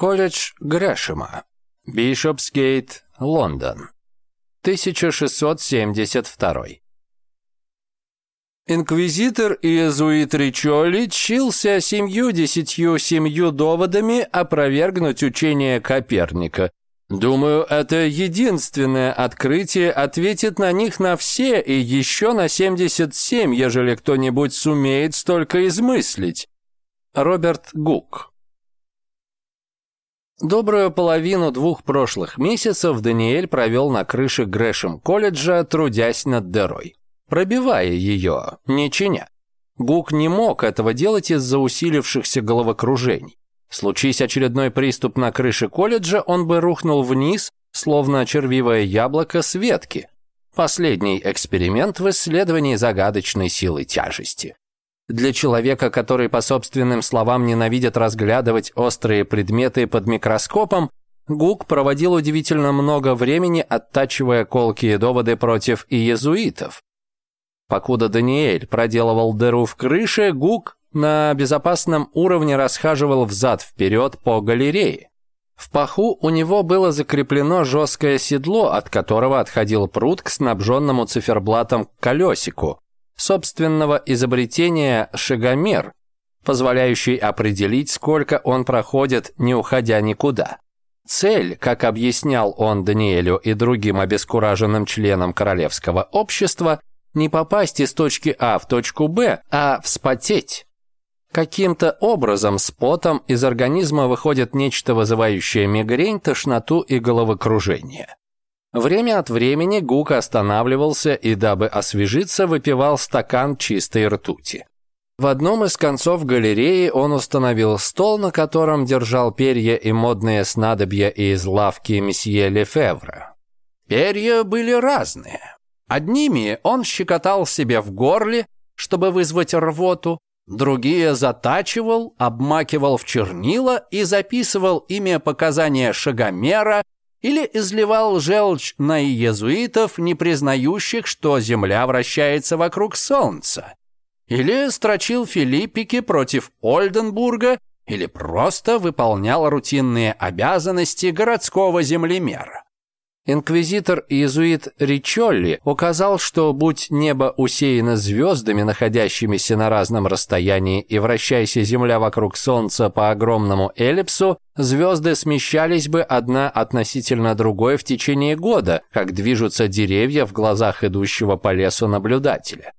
Колледж Грэшема. Бишопсгейт, Лондон. 1672. Инквизитор Иезуит Ричоли чился семью десятью семью доводами опровергнуть учение Коперника. Думаю, это единственное открытие ответит на них на все и еще на 77, ежели кто-нибудь сумеет столько измыслить. Роберт Гук Добрую половину двух прошлых месяцев Даниэль провел на крыше Грэшем колледжа, трудясь над дырой, пробивая ее, не чиня. Гук не мог этого делать из-за усилившихся головокружений. Случись очередной приступ на крыше колледжа, он бы рухнул вниз, словно червивое яблоко с ветки. Последний эксперимент в исследовании загадочной силы тяжести. Для человека, который, по собственным словам, ненавидит разглядывать острые предметы под микроскопом, Гук проводил удивительно много времени, оттачивая колкие доводы против иезуитов. Покуда Даниэль проделывал дыру в крыше, Гук на безопасном уровне расхаживал взад-вперед по галерее. В паху у него было закреплено жесткое седло, от которого отходил пруд к снабженному циферблатом колесику собственного изобретения шагомер, позволяющий определить, сколько он проходит, не уходя никуда. Цель, как объяснял он Даниэлю и другим обескураженным членам королевского общества, не попасть из точки А в точку Б, а вспотеть. Каким-то образом с потом из организма выходит нечто вызывающее мигрень, тошноту и головокружение. Время от времени Гук останавливался и, дабы освежиться, выпивал стакан чистой ртути. В одном из концов галереи он установил стол, на котором держал перья и модные снадобья из лавки месье Лефевра. Перья были разные. Одними он щекотал себе в горле, чтобы вызвать рвоту, другие затачивал, обмакивал в чернила и записывал имя показания шагомера или изливал желчь на иезуитов, не признающих, что Земля вращается вокруг Солнца, или строчил Филиппики против Ольденбурга, или просто выполнял рутинные обязанности городского землемера. Инквизитор-иезуит Ричолли указал, что будь небо усеяно звездами, находящимися на разном расстоянии, и вращаясь Земля вокруг Солнца по огромному эллипсу, звезды смещались бы одна относительно другой в течение года, как движутся деревья в глазах идущего по лесу наблюдателя.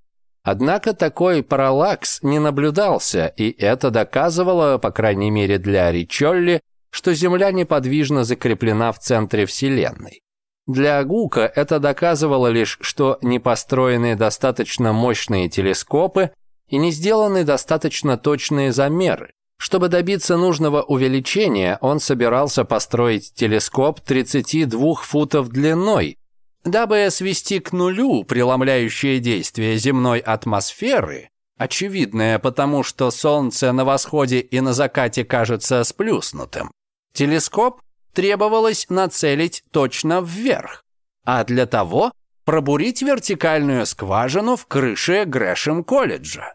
Однако такой параллакс не наблюдался, и это доказывало, по крайней мере для Ричолли, что Земля неподвижно закреплена в центре Вселенной. Для Гука это доказывало лишь, что не построены достаточно мощные телескопы и не сделаны достаточно точные замеры. Чтобы добиться нужного увеличения, он собирался построить телескоп 32 футов длиной, дабы свести к нулю преломляющее действие земной атмосферы, очевидное потому, что Солнце на восходе и на закате кажется сплюснутым. Телескоп требовалось нацелить точно вверх, а для того пробурить вертикальную скважину в крыше Грэшем-колледжа.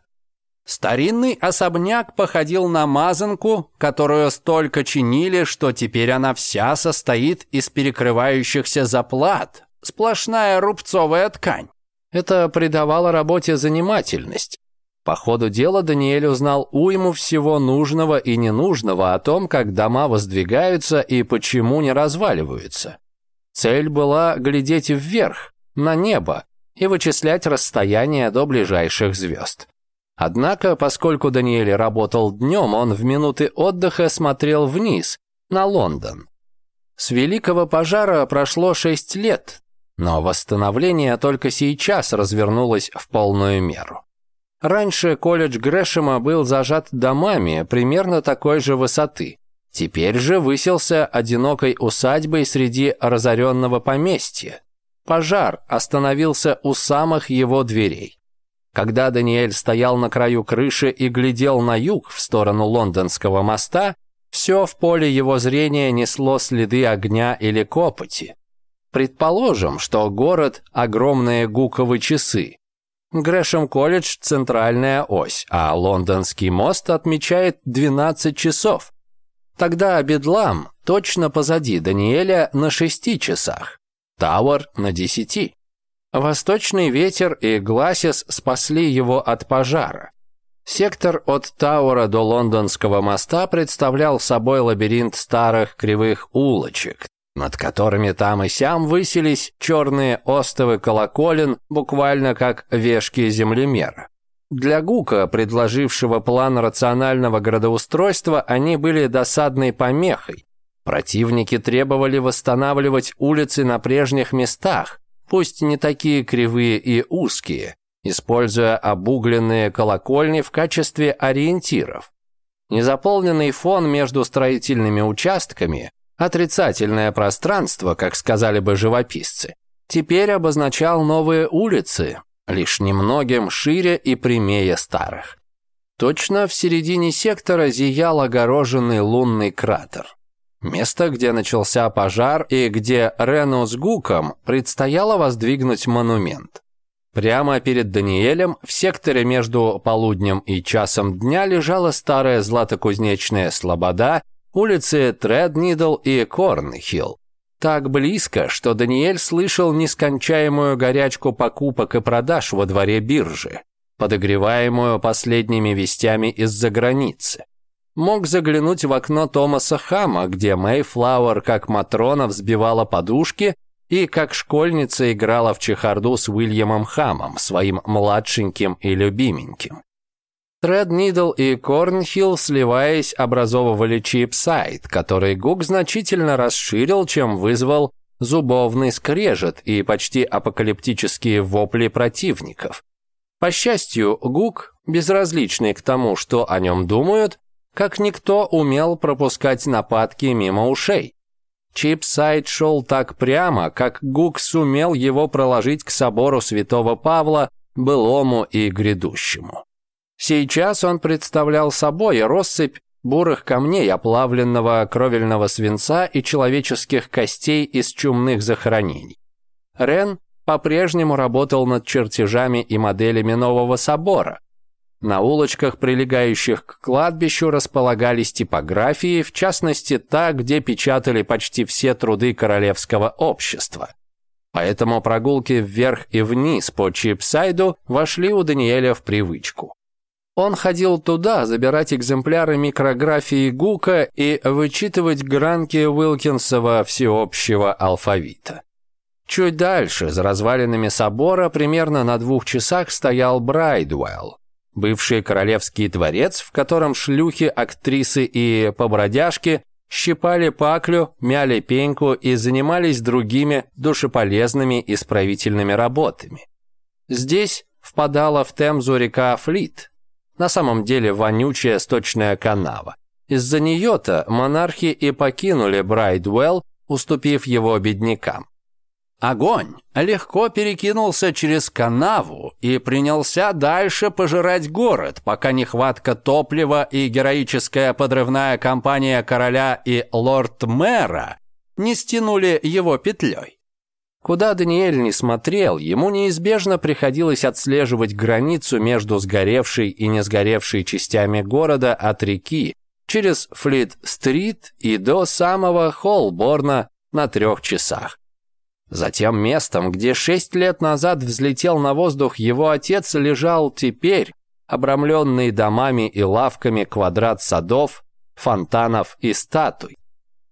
Старинный особняк походил на мазанку, которую столько чинили, что теперь она вся состоит из перекрывающихся заплат, сплошная рубцовая ткань. Это придавало работе занимательность, по ходу дела Даниэль узнал уйму всего нужного и ненужного о том, как дома воздвигаются и почему не разваливаются. Цель была глядеть вверх, на небо, и вычислять расстояние до ближайших звезд. Однако, поскольку Даниэль работал днем, он в минуты отдыха смотрел вниз, на Лондон. С Великого пожара прошло шесть лет, но восстановление только сейчас развернулось в полную меру. Раньше колледж Грэшема был зажат домами примерно такой же высоты. Теперь же выселся одинокой усадьбой среди разоренного поместья. Пожар остановился у самых его дверей. Когда Даниэль стоял на краю крыши и глядел на юг в сторону лондонского моста, все в поле его зрения несло следы огня или копоти. Предположим, что город – огромные гуковые часы, Грэшем-колледж – центральная ось, а Лондонский мост отмечает 12 часов. Тогда Бедлам точно позади Даниэля на 6 часах, Тауэр на 10. Восточный ветер и Гласис спасли его от пожара. Сектор от Тауэра до Лондонского моста представлял собой лабиринт старых кривых улочек, над которыми там и сям высились черные остовы колоколин, буквально как вешки землемера. Для Гука, предложившего план рационального градоустройства, они были досадной помехой. Противники требовали восстанавливать улицы на прежних местах, пусть не такие кривые и узкие, используя обугленные колокольни в качестве ориентиров. Незаполненный фон между строительными участками Отрицательное пространство, как сказали бы живописцы, теперь обозначал новые улицы, лишь немногим шире и прямее старых. Точно в середине сектора зиял огороженный лунный кратер. Место, где начался пожар и где Рену с Гуком предстояло воздвигнуть монумент. Прямо перед Даниэлем в секторе между полуднем и часом дня лежала старая златокузнечная слобода улицы Треднидл и Корнхилл. Так близко, что Даниэль слышал нескончаемую горячку покупок и продаж во дворе биржи, подогреваемую последними вестями из-за границы. Мог заглянуть в окно Томаса Хама, где Мэйфлауэр как Матрона взбивала подушки и как школьница играла в чехарду с Уильямом Хамом, своим младшеньким и любименьким. Треднидл и Корнхилл, сливаясь, образовывали Чипсайд, который Гук значительно расширил, чем вызвал зубовный скрежет и почти апокалиптические вопли противников. По счастью, Гук, безразличный к тому, что о нем думают, как никто умел пропускать нападки мимо ушей. Чипсайд шел так прямо, как Гук сумел его проложить к собору святого Павла, былому и грядущему. Сейчас он представлял собой россыпь бурых камней, оплавленного кровельного свинца и человеческих костей из чумных захоронений. Рен по-прежнему работал над чертежами и моделями нового собора. На улочках, прилегающих к кладбищу, располагались типографии, в частности та, где печатали почти все труды королевского общества. Поэтому прогулки вверх и вниз по Чипсайду вошли у Даниэля в привычку. Он ходил туда забирать экземпляры микрографии Гука и вычитывать гранки Уилкинсова всеобщего алфавита. Чуть дальше, за развалинами собора, примерно на двух часах стоял Брайдуэлл, бывший королевский дворец, в котором шлюхи, актрисы и побродяжки щипали паклю, мяли пеньку и занимались другими душеполезными исправительными работами. Здесь впадала в Темзу река Флит, на самом деле вонючая сточная канава. Из-за нее-то монархи и покинули Брайдвелл, уступив его беднякам. Огонь легко перекинулся через канаву и принялся дальше пожирать город, пока нехватка топлива и героическая подрывная кампания короля и лорд-мэра не стянули его петлей. Куда Даниэль не смотрел, ему неизбежно приходилось отслеживать границу между сгоревшей и не сгоревшей частями города от реки через Флит-стрит и до самого Холборна на трех часах. Затем местом, где шесть лет назад взлетел на воздух его отец, лежал теперь обрамленный домами и лавками квадрат садов, фонтанов и статуй.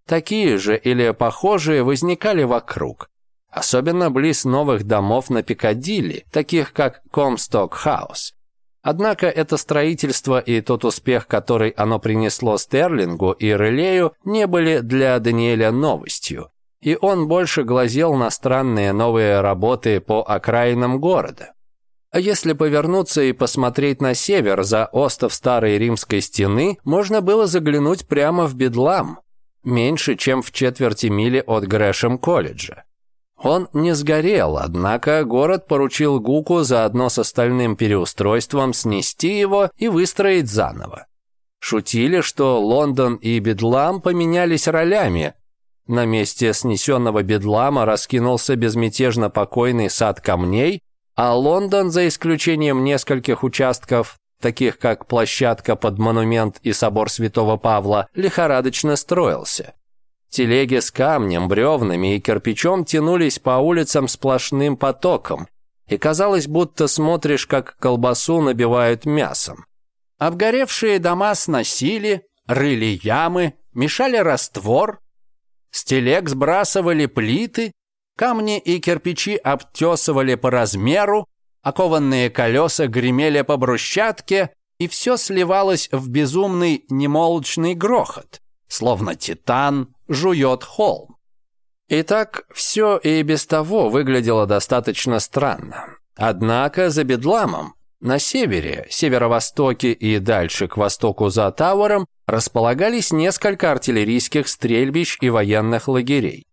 Такие же или похожие возникали вокруг – Особенно близ новых домов на Пикадилли, таких как Комсток Хаус. Однако это строительство и тот успех, который оно принесло Стерлингу и Релею, не были для Даниэля новостью, и он больше глазел на странные новые работы по окраинам города. А если повернуться и посмотреть на север, за остов Старой Римской стены, можно было заглянуть прямо в Бедлам, меньше чем в четверти мили от Грэшем колледжа. Он не сгорел, однако город поручил Гуку заодно с остальным переустройством снести его и выстроить заново. Шутили, что Лондон и Бедлам поменялись ролями. На месте снесенного Бедлама раскинулся безмятежно покойный сад камней, а Лондон, за исключением нескольких участков, таких как площадка под монумент и собор Святого Павла, лихорадочно строился. Телеги с камнем, бревнами и кирпичом тянулись по улицам сплошным потоком, и казалось, будто смотришь, как колбасу набивают мясом. А обгоревшие дома сносили, рыли ямы, мешали раствор, с телег сбрасывали плиты, камни и кирпичи обтесывали по размеру, а окованные колеса гремели по брусчатке, и все сливалось в безумный немолчный грохот, словно титан жует холм. Итак, все и без того выглядело достаточно странно. Однако за Бедламом, на севере, северо-востоке и дальше к востоку за Тауэром располагались несколько артиллерийских стрельбищ и военных лагерей.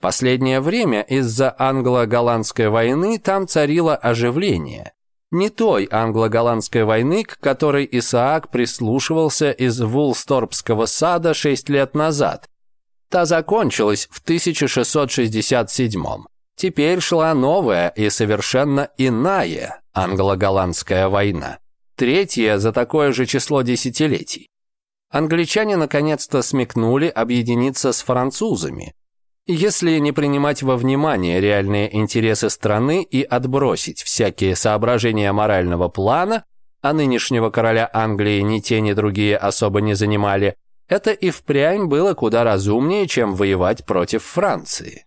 Последнее время из-за англо-голландской войны там царило оживление. Не той англо-голландской войны, к которой Исаак прислушивался из Вулсторпского сада шесть лет назад, Та закончилась в 1667 -м. Теперь шла новая и совершенно иная англо-голландская война. Третья за такое же число десятилетий. Англичане наконец-то смекнули объединиться с французами. Если не принимать во внимание реальные интересы страны и отбросить всякие соображения морального плана, а нынешнего короля Англии ни те, ни другие особо не занимали, это и впрямь было куда разумнее, чем воевать против Франции.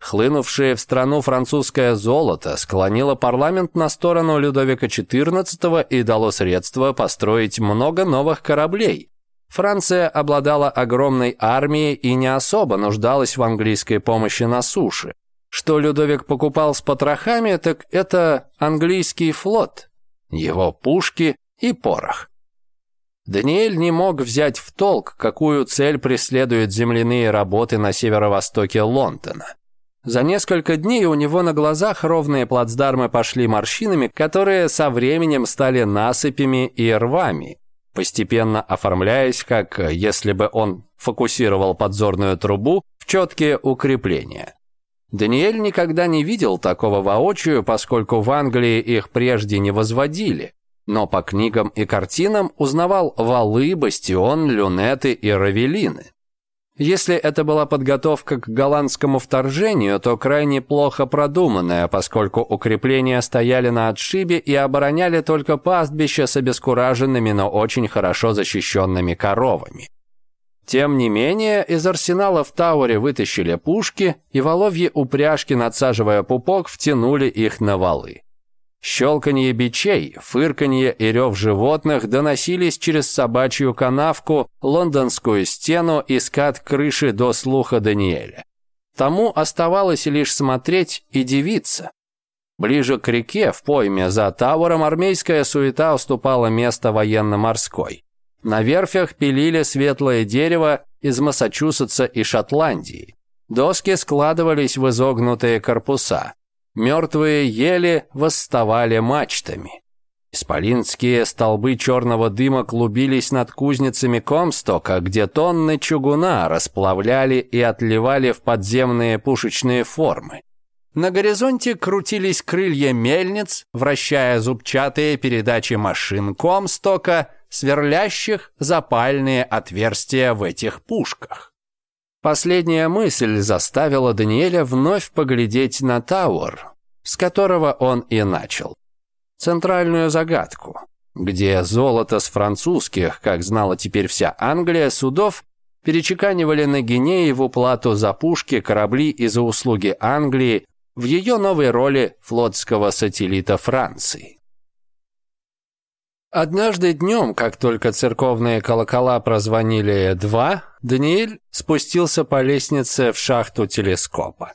Хлынувшее в страну французское золото склонило парламент на сторону Людовика XIV и дало средства построить много новых кораблей. Франция обладала огромной армией и не особо нуждалась в английской помощи на суше. Что Людовик покупал с потрохами, так это английский флот, его пушки и порох. Даниэль не мог взять в толк, какую цель преследуют земляные работы на северо-востоке Лондона. За несколько дней у него на глазах ровные плацдармы пошли морщинами, которые со временем стали насыпями и рвами, постепенно оформляясь, как если бы он фокусировал подзорную трубу в четкие укрепления. Даниэль никогда не видел такого воочию, поскольку в Англии их прежде не возводили, но по книгам и картинам узнавал валы, бастион, люнеты и равелины. Если это была подготовка к голландскому вторжению, то крайне плохо продуманная, поскольку укрепления стояли на отшибе и обороняли только пастбища с обескураженными, но очень хорошо защищенными коровами. Тем не менее, из арсенала в Тауре вытащили пушки, и воловьи упряжки, надсаживая пупок, втянули их на валы. Щелканье бичей, фырканье и рев животных доносились через собачью канавку, лондонскую стену и скат крыши до слуха Даниэля. Тому оставалось лишь смотреть и дивиться. Ближе к реке, в пойме за Тауром, армейская суета уступала место военно-морской. На верфях пилили светлое дерево из Массачусетса и Шотландии. Доски складывались в изогнутые корпуса. Мертвые ели восставали мачтами. Исполинские столбы черного дыма клубились над кузницами Комстока, где тонны чугуна расплавляли и отливали в подземные пушечные формы. На горизонте крутились крылья мельниц, вращая зубчатые передачи машин Комстока, сверлящих запальные отверстия в этих пушках. Последняя мысль заставила Даниэля вновь поглядеть на Тауэр, с которого он и начал. Центральную загадку, где золото с французских, как знала теперь вся Англия, судов перечеканивали на Гинееву плату за пушки, корабли и за услуги Англии в ее новой роли флотского сателлита Франции. Однажды днем, как только церковные колокола прозвонили два, Даниэль спустился по лестнице в шахту телескопа.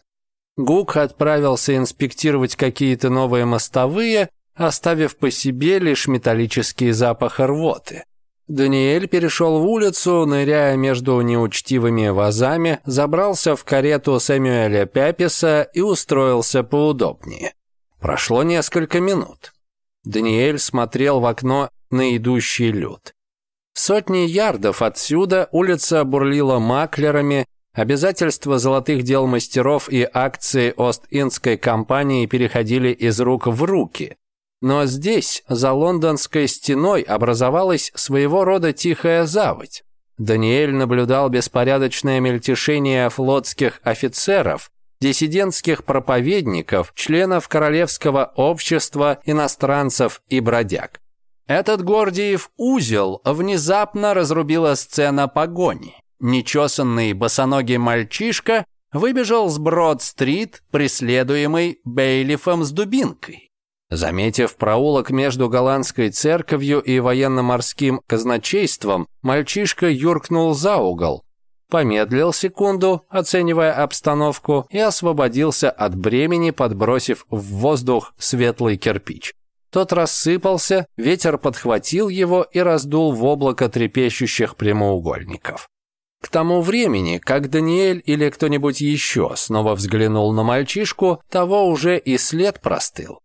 Гук отправился инспектировать какие-то новые мостовые, оставив по себе лишь металлический запах рвоты. Даниэль перешел в улицу, ныряя между неучтивыми вазами, забрался в карету Сэмюэля Пяписа и устроился поудобнее. Прошло несколько минут. Даниэль смотрел в окно на идущий люд. Сотни ярдов отсюда улица бурлила маклерами, обязательства золотых дел мастеров и акции Ост-Индской компании переходили из рук в руки. Но здесь, за лондонской стеной, образовалась своего рода тихая заводь. Даниэль наблюдал беспорядочное мельтешение флотских офицеров, диссидентских проповедников, членов Королевского общества иностранцев и бродяг. Этот Гордиев узел внезапно разрубила сцена погони. Нечесанный босоногий мальчишка выбежал с Брод-стрит, преследуемый Бейлифом с дубинкой. Заметив проулок между голландской церковью и военно-морским казначейством, мальчишка юркнул за угол, помедлил секунду, оценивая обстановку, и освободился от бремени, подбросив в воздух светлый кирпич. Тот рассыпался, ветер подхватил его и раздул в облако трепещущих прямоугольников. К тому времени, как Даниэль или кто-нибудь еще снова взглянул на мальчишку, того уже и след простыл.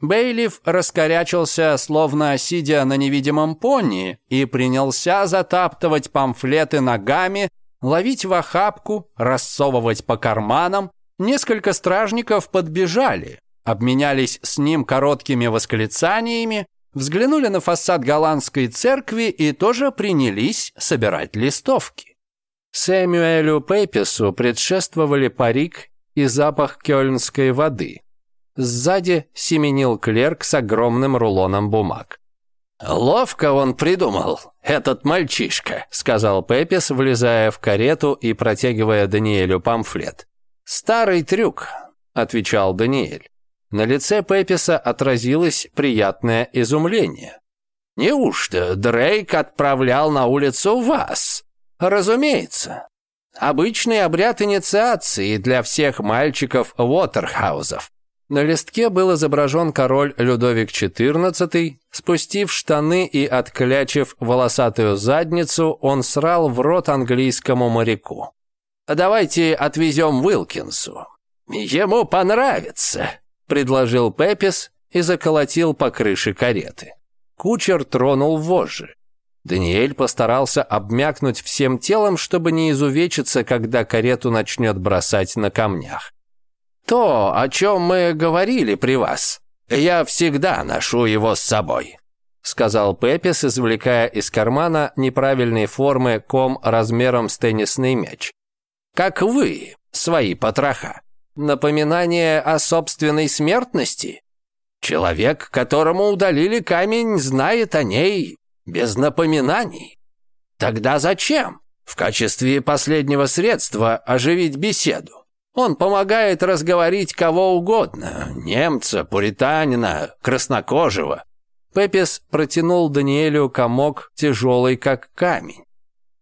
Бейлиф раскорячился, словно сидя на невидимом пони, и принялся затаптывать памфлеты ногами, ловить в охапку, рассовывать по карманам. Несколько стражников подбежали, обменялись с ним короткими восклицаниями, взглянули на фасад голландской церкви и тоже принялись собирать листовки. Сэмюэлю Пепису предшествовали парик и запах кёльнской воды – Сзади семенил клерк с огромным рулоном бумаг. «Ловко он придумал, этот мальчишка», — сказал Пепис, влезая в карету и протягивая Даниэлю памфлет. «Старый трюк», — отвечал Даниэль. На лице Пеписа отразилось приятное изумление. «Неужто Дрейк отправлял на улицу вас?» «Разумеется. Обычный обряд инициации для всех мальчиков Уотерхаузов. На листке был изображен король Людовик XIV. Спустив штаны и отклячив волосатую задницу, он срал в рот английскому моряку. «Давайте отвезем Уилкинсу. Ему понравится», — предложил Пепис и заколотил по крыше кареты. Кучер тронул вожжи. Даниэль постарался обмякнуть всем телом, чтобы не изувечиться, когда карету начнет бросать на камнях. То, о чем мы говорили при вас, я всегда ношу его с собой», — сказал Пепис, извлекая из кармана неправильной формы ком размером с теннисный мяч. «Как вы, свои потроха. Напоминание о собственной смертности? Человек, которому удалили камень, знает о ней без напоминаний. Тогда зачем?» в качестве последнего средства оживить беседу. Он помогает разговорить кого угодно – немца, пуританина, краснокожего. Пепис протянул Даниэлю комок, тяжелый как камень.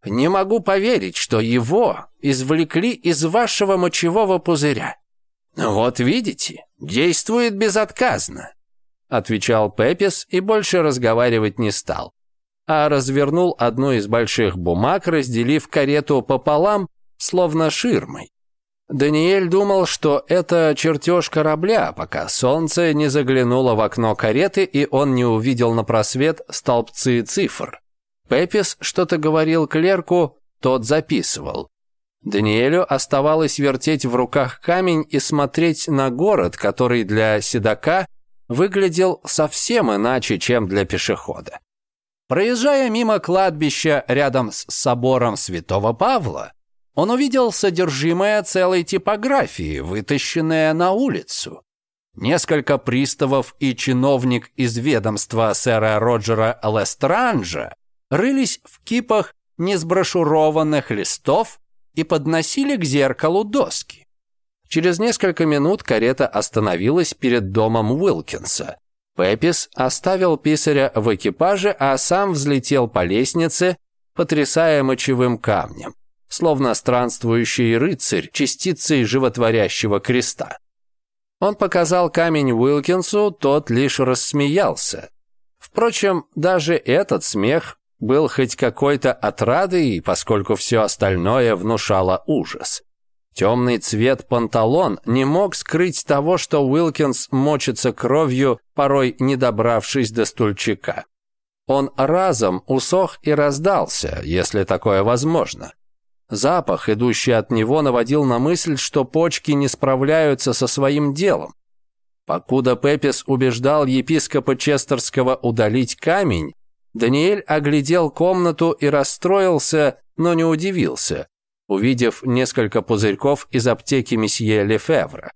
«Не могу поверить, что его извлекли из вашего мочевого пузыря». «Вот видите, действует безотказно», – отвечал Пепис и больше разговаривать не стал, а развернул одну из больших бумаг, разделив карету пополам, словно ширмой. Даниэль думал, что это чертеж корабля, пока солнце не заглянуло в окно кареты, и он не увидел на просвет столбцы цифр. Пепис что-то говорил клерку, тот записывал. Даниэлю оставалось вертеть в руках камень и смотреть на город, который для седока выглядел совсем иначе, чем для пешехода. Проезжая мимо кладбища рядом с собором Святого Павла, он увидел содержимое целой типографии, вытащенное на улицу. Несколько приставов и чиновник из ведомства сэра Роджера Лестранжа рылись в кипах несброшурованных листов и подносили к зеркалу доски. Через несколько минут карета остановилась перед домом Уилкинса. Пепис оставил писаря в экипаже, а сам взлетел по лестнице, потрясая мочевым камнем словно странствующий рыцарь частицей животворящего креста. Он показал камень Уилкинсу, тот лишь рассмеялся. Впрочем, даже этот смех был хоть какой-то отрадой, поскольку все остальное внушало ужас. Темный цвет панталон не мог скрыть того, что Уилкинс мочится кровью, порой не добравшись до стульчика. Он разом усох и раздался, если такое возможно. Запах, идущий от него, наводил на мысль, что почки не справляются со своим делом. Покуда Пепис убеждал епископа Честерского удалить камень, Даниэль оглядел комнату и расстроился, но не удивился, увидев несколько пузырьков из аптеки месье Лефевра.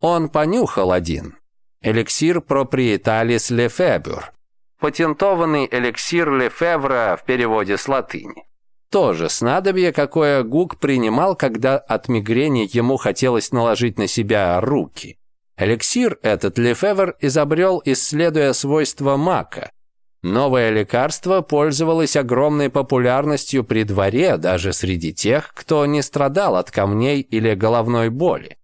Он понюхал один. Эликсир проприеталис Лефебюр. Патентованный эликсир Лефевра в переводе с латыни. Тоже снадобье, какое Гук принимал, когда от мигрени ему хотелось наложить на себя руки. Эликсир этот Лефевер изобрел, исследуя свойства мака. Новое лекарство пользовалось огромной популярностью при дворе, даже среди тех, кто не страдал от камней или головной боли.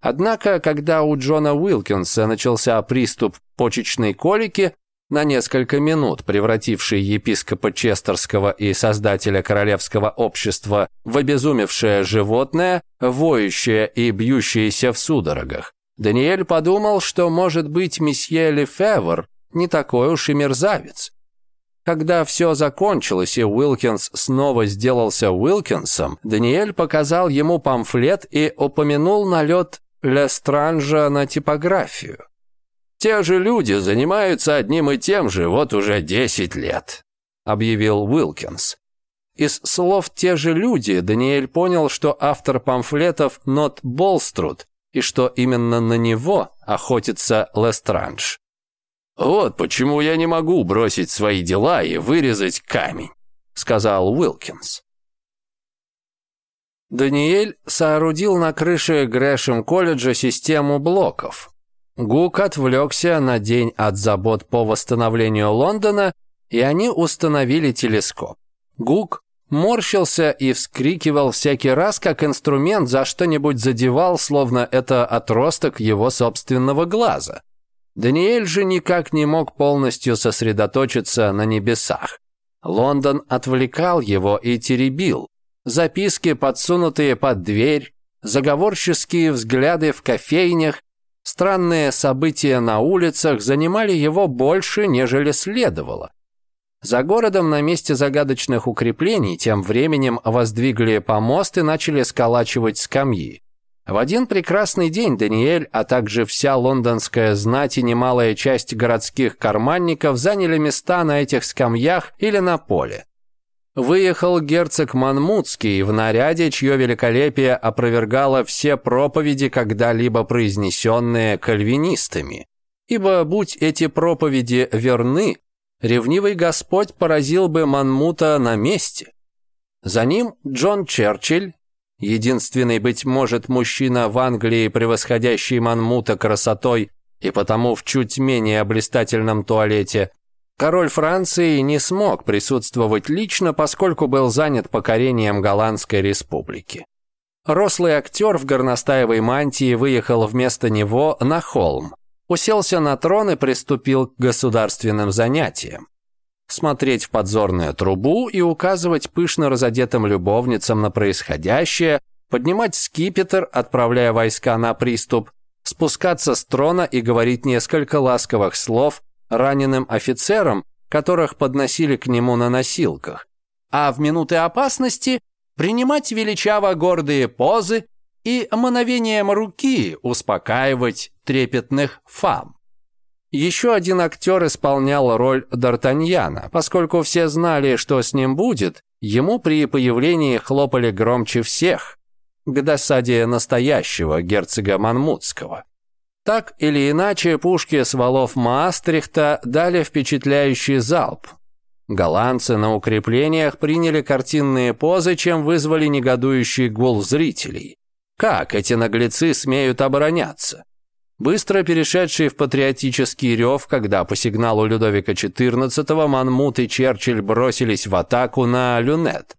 Однако, когда у Джона Уилкинса начался приступ почечной колики, на несколько минут превративший епископа Честерского и создателя королевского общества в обезумевшее животное, воющее и бьющееся в судорогах. Даниэль подумал, что, может быть, месье Лефевр не такой уж и мерзавец. Когда все закончилось и Уилкинс снова сделался Уилкинсом, Даниэль показал ему памфлет и упомянул налет Лестранжа на типографию. Те же люди занимаются одним и тем же вот уже 10 лет», — объявил Уилкинс. Из слов «те же люди» Даниэль понял, что автор памфлетов Нот Болструд и что именно на него охотится Лестранж. «Вот почему я не могу бросить свои дела и вырезать камень», — сказал Уилкинс. Даниэль соорудил на крыше Грэшем колледжа систему блоков, Гук отвлекся на день от забот по восстановлению Лондона, и они установили телескоп. Гук морщился и вскрикивал всякий раз, как инструмент за что-нибудь задевал, словно это отросток его собственного глаза. Даниэль же никак не мог полностью сосредоточиться на небесах. Лондон отвлекал его и теребил. Записки, подсунутые под дверь, заговорческие взгляды в кофейнях, Странные события на улицах занимали его больше, нежели следовало. За городом на месте загадочных укреплений тем временем воздвигли помост и начали сколачивать скамьи. В один прекрасный день Даниэль, а также вся лондонская знать и немалая часть городских карманников заняли места на этих скамьях или на поле выехал герцог Манмутский в наряде, чье великолепие опровергало все проповеди, когда-либо произнесенные кальвинистами. Ибо будь эти проповеди верны, ревнивый Господь поразил бы Манмута на месте. За ним Джон Черчилль, единственный, быть может, мужчина в Англии, превосходящий Манмута красотой и потому в чуть менее блистательном туалете, Король Франции не смог присутствовать лично, поскольку был занят покорением Голландской республики. Рослый актер в горностаевой мантии выехал вместо него на холм, уселся на трон и приступил к государственным занятиям. Смотреть в подзорную трубу и указывать пышно разодетым любовницам на происходящее, поднимать скипетр, отправляя войска на приступ, спускаться с трона и говорить несколько ласковых слов раненым офицерам, которых подносили к нему на носилках, а в минуты опасности принимать величаво гордые позы и мановением руки успокаивать трепетных фам. Еще один актер исполнял роль Д'Артаньяна, поскольку все знали, что с ним будет, ему при появлении хлопали громче всех, к досаде настоящего герцога Манмутского. Так или иначе, пушки с валов Маастрихта дали впечатляющий залп. Голландцы на укреплениях приняли картинные позы, чем вызвали негодующий гул зрителей. Как эти наглецы смеют обороняться? быстро перешедший в патриотический рев, когда по сигналу Людовика XIV Манмут и Черчилль бросились в атаку на люнет.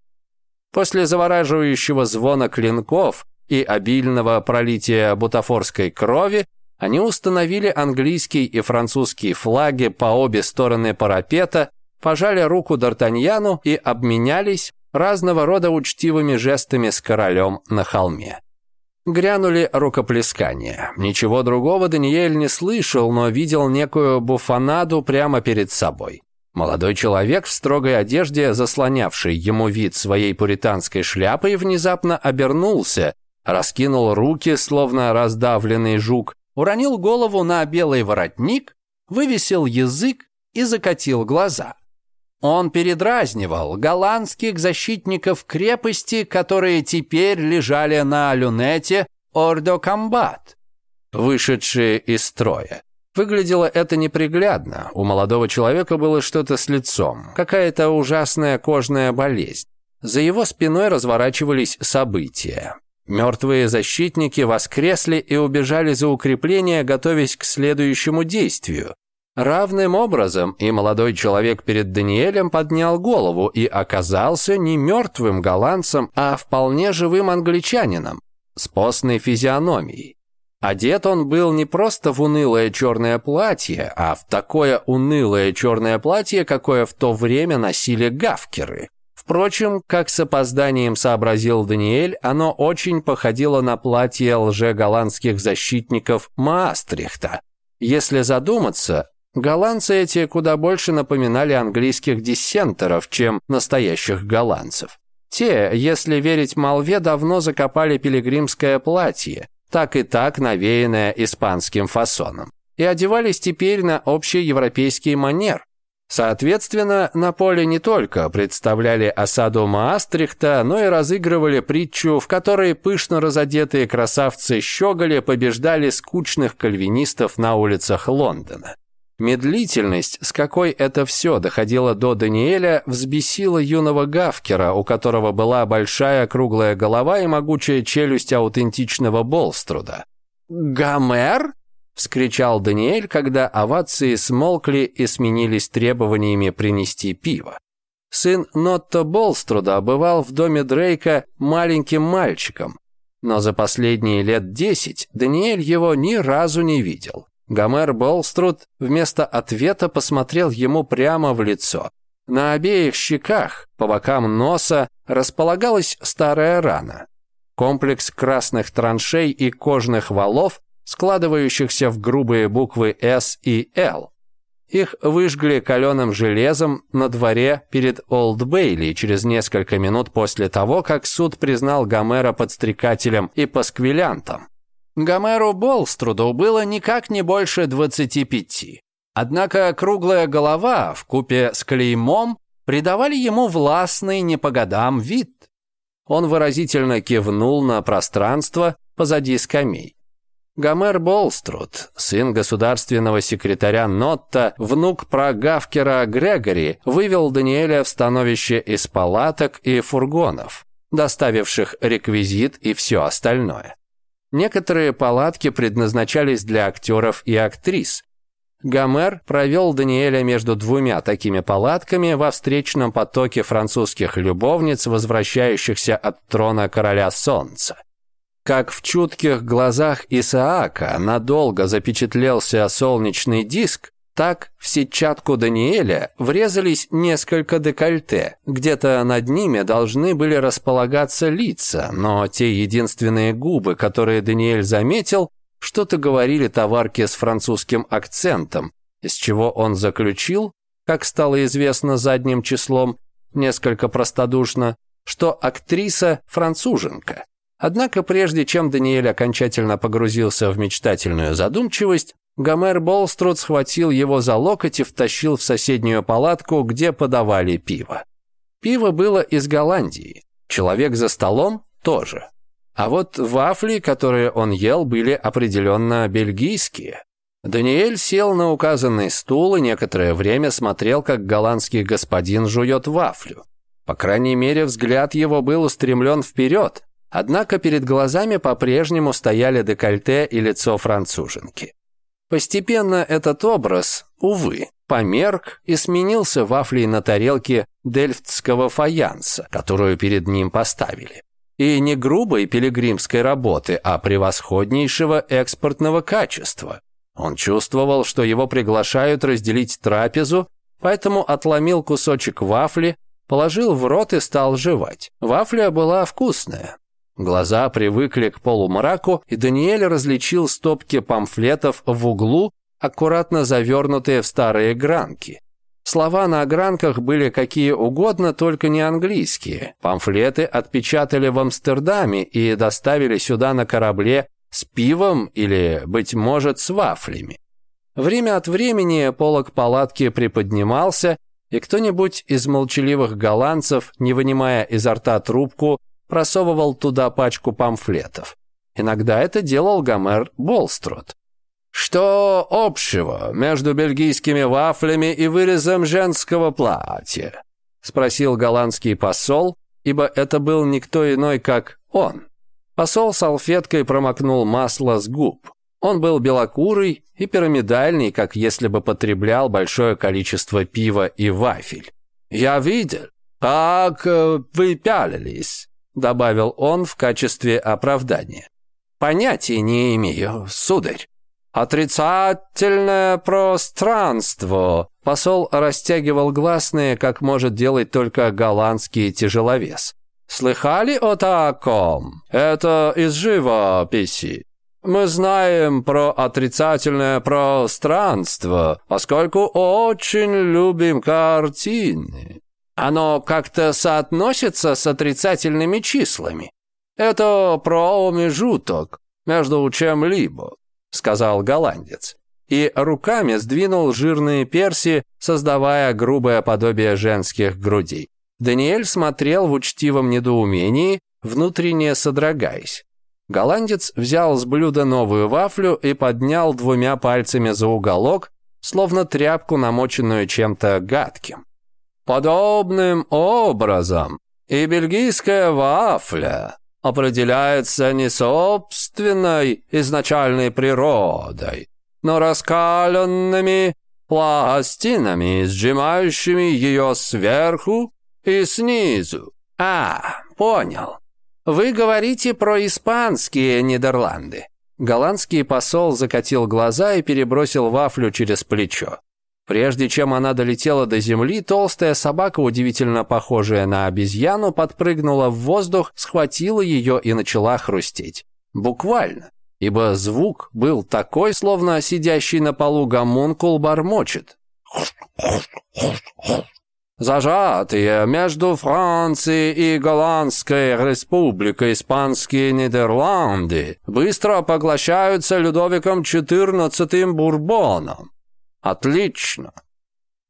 После завораживающего звона клинков и обильного пролития бутафорской крови они установили английский и французский флаги по обе стороны парапета, пожали руку Д'Артаньяну и обменялись разного рода учтивыми жестами с королем на холме. Грянули рукоплескания. Ничего другого Даниэль не слышал, но видел некую буфанаду прямо перед собой. Молодой человек в строгой одежде, заслонявший ему вид своей пуританской шляпой, внезапно обернулся, раскинул руки, словно раздавленный жук, уронил голову на белый воротник, вывесил язык и закатил глаза. Он передразнивал голландских защитников крепости, которые теперь лежали на люнете ордо камбат, вышедшие из строя. Выглядело это неприглядно, у молодого человека было что-то с лицом, какая-то ужасная кожная болезнь. За его спиной разворачивались события. Мертвые защитники воскресли и убежали за укрепление, готовясь к следующему действию. Равным образом и молодой человек перед Даниэлем поднял голову и оказался не мертвым голландцем, а вполне живым англичанином с постной физиономией. Одет он был не просто в унылое черное платье, а в такое унылое черное платье, какое в то время носили гавкеры – Впрочем, как с опозданием сообразил Даниэль, оно очень походило на платье лже-голландских защитников Маастрихта. Если задуматься, голландцы эти куда больше напоминали английских диссентеров, чем настоящих голландцев. Те, если верить молве, давно закопали пилигримское платье, так и так навеянное испанским фасоном, и одевались теперь на общий европейский манер, Соответственно, на поле не только представляли осаду Маастрихта, но и разыгрывали притчу, в которой пышно разодетые красавцы щеголи побеждали скучных кальвинистов на улицах Лондона. Медлительность, с какой это все доходило до Даниэля, взбесила юного Гавкера, у которого была большая круглая голова и могучая челюсть аутентичного Болструда. «Гомер?» – вскричал Даниэль, когда овации смолкли и сменились требованиями принести пиво. Сын Нотто Болструда бывал в доме Дрейка маленьким мальчиком, но за последние лет десять Даниэль его ни разу не видел. Гомер Болструд вместо ответа посмотрел ему прямо в лицо. На обеих щеках, по бокам носа, располагалась старая рана. Комплекс красных траншей и кожных валов складывающихся в грубые буквы «С» и «Л». Их выжгли каленым железом на дворе перед Олд Бейли через несколько минут после того, как суд признал Гомера подстрекателем и пасквилянтом. Гомеру Болструду было никак не больше 25. Однако круглая голова в купе с клеймом придавали ему властный не по годам вид. Он выразительно кивнул на пространство позади скамей. Гомер Болструд, сын государственного секретаря Нотта, внук прогавкера Грегори, вывел Даниэля в становище из палаток и фургонов, доставивших реквизит и все остальное. Некоторые палатки предназначались для актеров и актрис. Гомер провел Даниэля между двумя такими палатками во встречном потоке французских любовниц, возвращающихся от трона короля солнца как в чутких глазах Исаака надолго запечатлелся солнечный диск, так в сетчатку Даниэля врезались несколько декольте. Где-то над ними должны были располагаться лица, но те единственные губы, которые Даниэль заметил, что-то говорили товарке с французским акцентом, из чего он заключил, как стало известно задним числом, несколько простодушно, что актриса француженка. Однако прежде чем Даниэль окончательно погрузился в мечтательную задумчивость, Гомер Болструд схватил его за локоть и втащил в соседнюю палатку, где подавали пиво. Пиво было из Голландии, человек за столом тоже. А вот вафли, которые он ел, были определенно бельгийские. Даниэль сел на указанный стул и некоторое время смотрел, как голландский господин жует вафлю. По крайней мере, взгляд его был устремлен вперед, Однако перед глазами по-прежнему стояли декольте и лицо француженки. Постепенно этот образ, увы, померк и сменился вафлей на тарелке дельфтского фаянса, которую перед ним поставили. И не грубой пилигримской работы, а превосходнейшего экспортного качества. Он чувствовал, что его приглашают разделить трапезу, поэтому отломил кусочек вафли, положил в рот и стал жевать. Вафля была вкусная, Глаза привыкли к полумраку, и Даниэль различил стопки памфлетов в углу, аккуратно завернутые в старые гранки. Слова на гранках были какие угодно, только не английские. Памфлеты отпечатали в Амстердаме и доставили сюда на корабле с пивом или, быть может, с вафлями. Время от времени полог палатки приподнимался, и кто-нибудь из молчаливых голландцев, не вынимая изо рта трубку, просовывал туда пачку памфлетов. Иногда это делал Гомер Болстрот. «Что общего между бельгийскими вафлями и вырезом женского платья?» – спросил голландский посол, ибо это был никто иной, как он. Посол салфеткой промокнул масло с губ. Он был белокурый и пирамидальный, как если бы потреблял большое количество пива и вафель. «Я видел, как э, вы пялились — добавил он в качестве оправдания. «Понятия не имею, сударь». «Отрицательное пространство!» Посол растягивал гласные, как может делать только голландский тяжеловес. «Слыхали о таком? Это из живописи. Мы знаем про отрицательное пространство, поскольку очень любим картины. Оно как-то соотносится с отрицательными числами. Это промежуток между чем-либо, сказал голландец. И руками сдвинул жирные перси, создавая грубое подобие женских грудей. Даниэль смотрел в учтивом недоумении, внутренне содрогаясь. Голландец взял с блюда новую вафлю и поднял двумя пальцами за уголок, словно тряпку, намоченную чем-то гадким. Подобным образом и бельгийская вафля определяется не собственной изначальной природой, но раскаленными пластинами, сжимающими ее сверху и снизу. А, понял. Вы говорите про испанские Нидерланды. Голландский посол закатил глаза и перебросил вафлю через плечо. Прежде чем она долетела до земли, толстая собака, удивительно похожая на обезьяну, подпрыгнула в воздух, схватила ее и начала хрустеть. Буквально, ибо звук был такой, словно сидящий на полу гомункул бормочет. Зажатые между Францией и Голландской республикой Испанские Нидерланды быстро поглощаются Людовиком XIV Бурбоном. Отлично.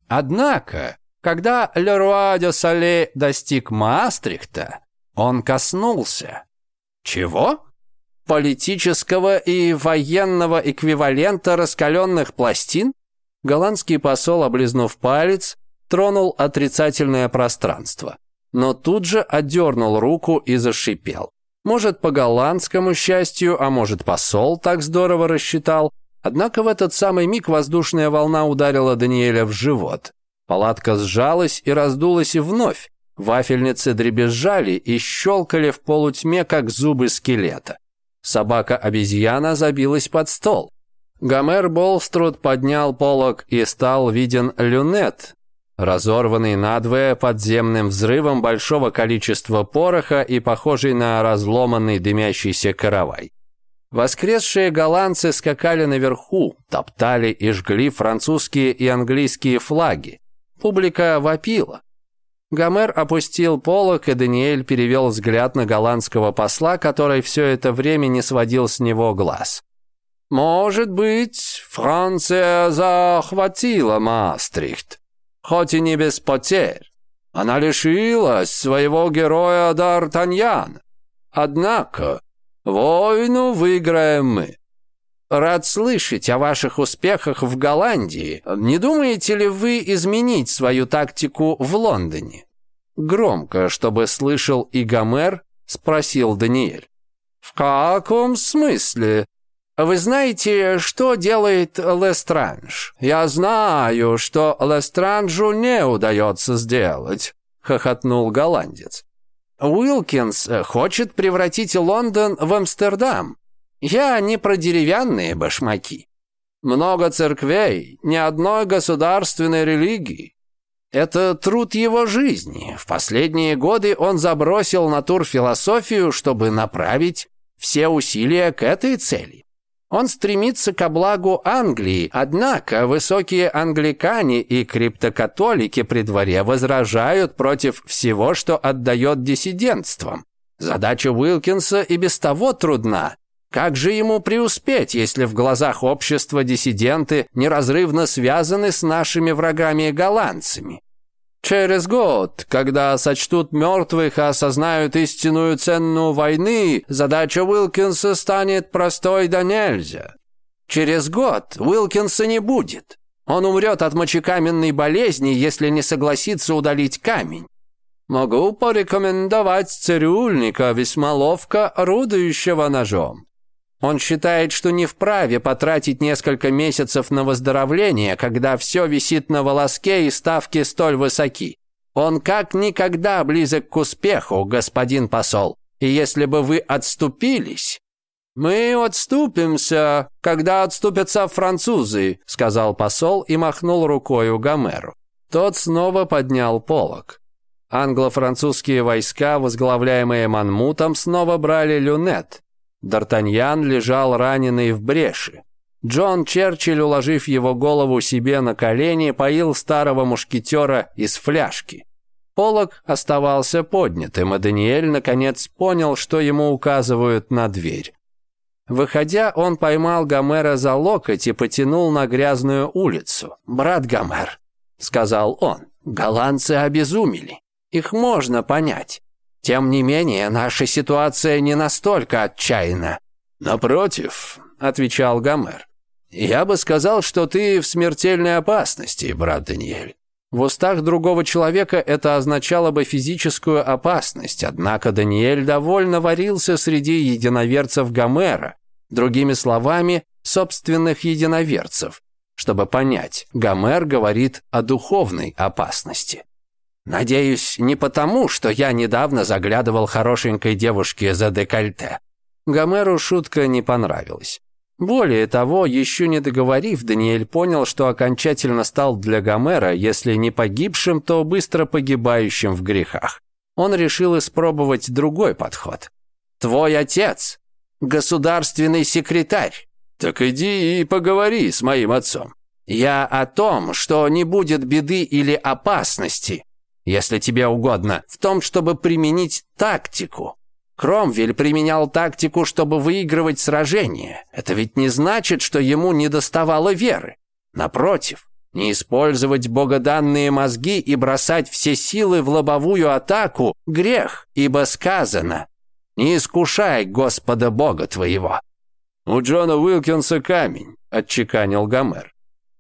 Однако, когда Леруа де Сале достиг Маастрихта, он коснулся. Чего? Политического и военного эквивалента раскаленных пластин? Голландский посол, облизнув палец, тронул отрицательное пространство, но тут же отдернул руку и зашипел. Может, по голландскому счастью, а может, посол так здорово рассчитал, Однако в этот самый миг воздушная волна ударила Даниэля в живот. Палатка сжалась и раздулась и вновь. Вафельницы дребезжали и щелкали в полутьме, как зубы скелета. Собака-обезьяна забилась под стол. Гомер Болструд поднял полог и стал виден люнет, разорванный надвое подземным взрывом большого количества пороха и похожий на разломанный дымящийся каравай. Воскресшие голландцы скакали наверху, топтали и жгли французские и английские флаги. Публика вопила. Гомер опустил полок, и Даниэль перевел взгляд на голландского посла, который все это время не сводил с него глаз. «Может быть, Франция захватила Маастрихт, хоть и не без потерь. Она лишилась своего героя Д'Артаньян. Однако Войну выиграем мы. Рад слышать о ваших успехах в Голландии. Не думаете ли вы изменить свою тактику в Лондоне? Громко, чтобы слышал и Гомер, спросил Даниэль. В каком смысле? Вы знаете, что делает Лестранж? Я знаю, что Лестранжу не удается сделать, хохотнул голландец. Уилкинс э, хочет превратить Лондон в Амстердам. Я не про деревянные башмаки. Много церквей, ни одной государственной религии. Это труд его жизни. В последние годы он забросил натурфилософию, чтобы направить все усилия к этой цели. Он стремится ко благу Англии, однако высокие англикане и криптокатолики при дворе возражают против всего, что отдает диссидентствам. Задача Уилкинса и без того трудна. Как же ему преуспеть, если в глазах общества диссиденты неразрывно связаны с нашими врагами-голландцами? Через год, когда сочтут мертвых и осознают истинную цену войны, задача Уилкинса станет простой да нельзя. Через год Уилкинса не будет. Он умрет от мочекаменной болезни, если не согласится удалить камень. Могу порекомендовать цирюльника, весьма ловко орудующего ножом. Он считает, что не вправе потратить несколько месяцев на выздоровление, когда все висит на волоске и ставки столь высоки. Он как никогда близок к успеху, господин посол. И если бы вы отступились... «Мы отступимся, когда отступятся французы», — сказал посол и махнул рукой у Гомеру. Тот снова поднял полог. Англо-французские войска, возглавляемые Манмутом, снова брали люнет, Д'Артаньян лежал раненый в бреши. Джон Черчилль, уложив его голову себе на колени, поил старого мушкетера из фляжки. Полок оставался поднятым, и Даниэль наконец понял, что ему указывают на дверь. Выходя, он поймал Гомера за локоть и потянул на грязную улицу. «Брат Гомер», — сказал он, — «голландцы обезумели. Их можно понять. Тем не менее, наша ситуация не настолько отчаянна». «Напротив», — отвечал Гомер, — «я бы сказал, что ты в смертельной опасности, брат Даниэль. В устах другого человека это означало бы физическую опасность, однако Даниэль довольно варился среди единоверцев Гомера, другими словами, собственных единоверцев, чтобы понять, Гомер говорит о духовной опасности. Надеюсь, не потому, что я недавно заглядывал хорошенькой девушке за декольте. Гомеру шутка не понравилась. Более того, еще не договорив, Даниэль понял, что окончательно стал для Гомера, если не погибшим, то быстро погибающим в грехах. Он решил испробовать другой подход. «Твой отец! Государственный секретарь!» «Так иди и поговори с моим отцом». «Я о том, что не будет беды или опасности, если тебе угодно, в том, чтобы применить тактику. Кромвель применял тактику, чтобы выигрывать сражение. Это ведь не значит, что ему не доставало веры. Напротив, не использовать богоданные мозги и бросать все силы в лобовую атаку – грех, ибо сказано «Не искушай Господа Бога твоего». «У Джона Уилкинса камень», – отчеканил Гомер.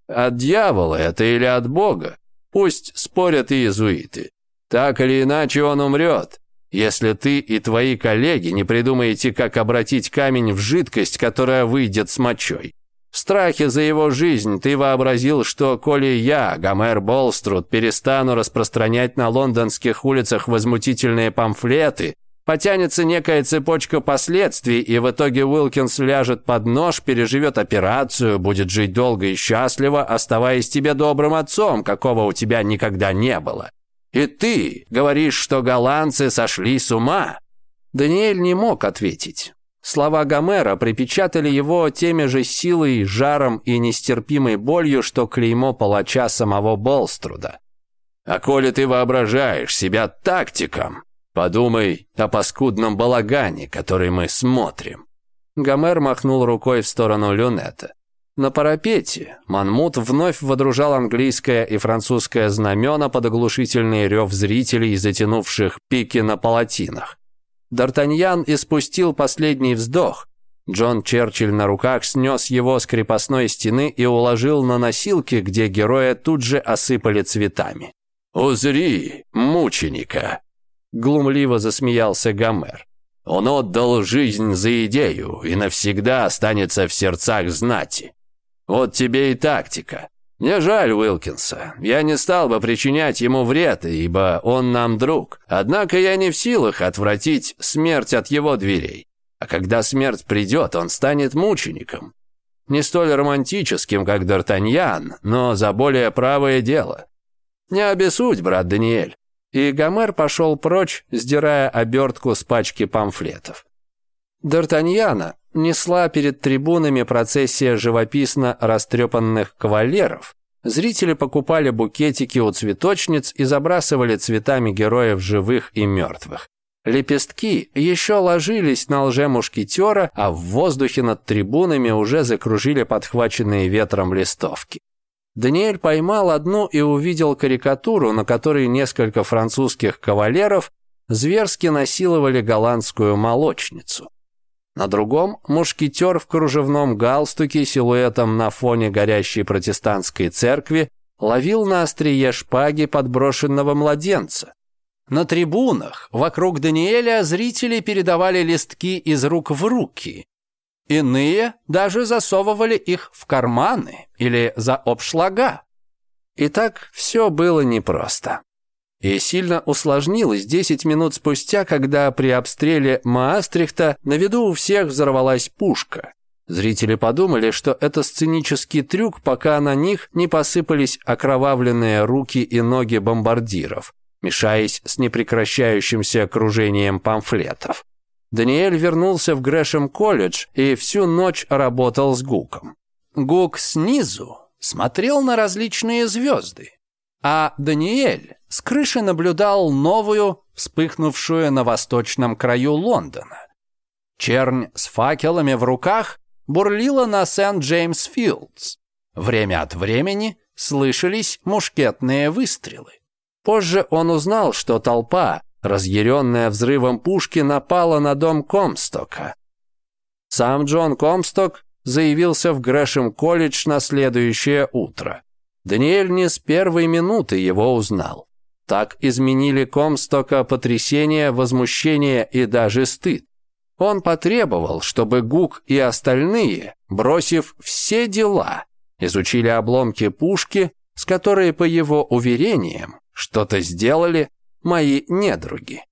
«От дьявола это или от Бога? Пусть спорят и иезуиты. Так или иначе он умрет, если ты и твои коллеги не придумаете, как обратить камень в жидкость, которая выйдет с мочой. В страхе за его жизнь ты вообразил, что, коли я, Гомер Болструд, перестану распространять на лондонских улицах возмутительные памфлеты, Потянется некая цепочка последствий, и в итоге Уилкинс ляжет под нож, переживет операцию, будет жить долго и счастливо, оставаясь тебе добрым отцом, какого у тебя никогда не было. И ты говоришь, что голландцы сошли с ума?» Даниэль не мог ответить. Слова Гомера припечатали его теми же силой, жаром и нестерпимой болью, что клеймо палача самого Болструда. «А коли ты воображаешь себя тактиком, Подумай о паскудном балагане, который мы смотрим». Гомер махнул рукой в сторону люнета. На парапете Манмут вновь водружал английское и французское знамена под оглушительный рев зрителей, затянувших пики на палатинах. Д'Артаньян испустил последний вздох. Джон Черчилль на руках снес его с крепостной стены и уложил на носилки, где героя тут же осыпали цветами. «Узри, мученика!» Глумливо засмеялся Гомер. Он отдал жизнь за идею и навсегда останется в сердцах знати. Вот тебе и тактика. Мне жаль Уилкинса. Я не стал бы причинять ему вред, ибо он нам друг. Однако я не в силах отвратить смерть от его дверей. А когда смерть придет, он станет мучеником. Не столь романтическим, как Д'Артаньян, но за более правое дело. Не обессудь, брат Даниэль и Гомер пошел прочь, сдирая обертку с пачки памфлетов. Д'Артаньяна несла перед трибунами процессия живописно растрепанных кавалеров. Зрители покупали букетики у цветочниц и забрасывали цветами героев живых и мертвых. Лепестки еще ложились на лже-мушкетера, а в воздухе над трибунами уже закружили подхваченные ветром листовки. Даниэль поймал одну и увидел карикатуру, на которой несколько французских кавалеров зверски насиловали голландскую молочницу. На другом – мушкетер в кружевном галстуке силуэтом на фоне горящей протестантской церкви ловил на острие шпаги подброшенного младенца. На трибунах вокруг Даниэля зрители передавали листки из рук в руки, Иные даже засовывали их в карманы или за обшлага. И так все было непросто. И сильно усложнилось 10 минут спустя, когда при обстреле Маастрихта на виду у всех взорвалась пушка. Зрители подумали, что это сценический трюк, пока на них не посыпались окровавленные руки и ноги бомбардиров, мешаясь с непрекращающимся окружением памфлетов. Даниэль вернулся в Грэшем-колледж и всю ночь работал с Гуком. Гук снизу смотрел на различные звезды, а Даниэль с крыши наблюдал новую, вспыхнувшую на восточном краю Лондона. Чернь с факелами в руках бурлила на Сент-Джеймс-Филдс. Время от времени слышались мушкетные выстрелы. Позже он узнал, что толпа разъяренная взрывом пушки, напала на дом Комстока. Сам Джон Комсток заявился в Грэшем-колледж на следующее утро. Даниэль не с первой минуты его узнал. Так изменили Комстока потрясение, возмущение и даже стыд. Он потребовал, чтобы Гук и остальные, бросив все дела, изучили обломки пушки, с которой, по его уверениям, что-то сделали мои недруги.